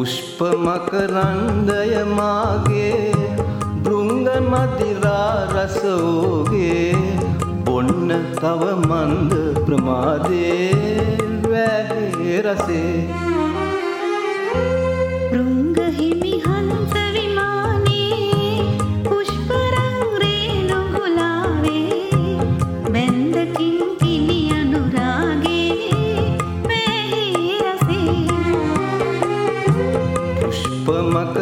පුෂ්ප මකරන්දය මාගේ බෘංග මදිරා රසෝගේ බොන්න තව මන්ද ප්‍රමාදේ වැහේ රසේ රුංගහිමි හංස පුෂ්ප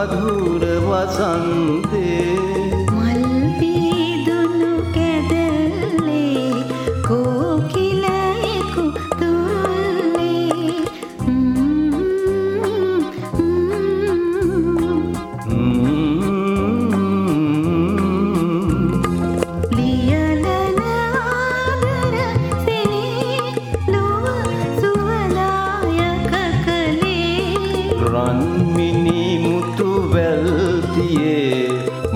ප්‍රේම මධුර වසන්තේ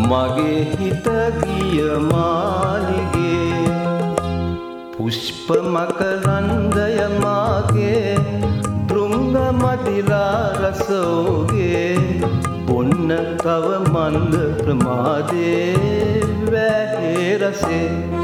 මගේ හිත ගිය මාලිගේ. පුෂ්ප මකරන්දය මාගේ දෘංග මදිරා රසෝගේ. බොන්න තව මන්ද ප්‍රමාදේ වැහේ රසේ.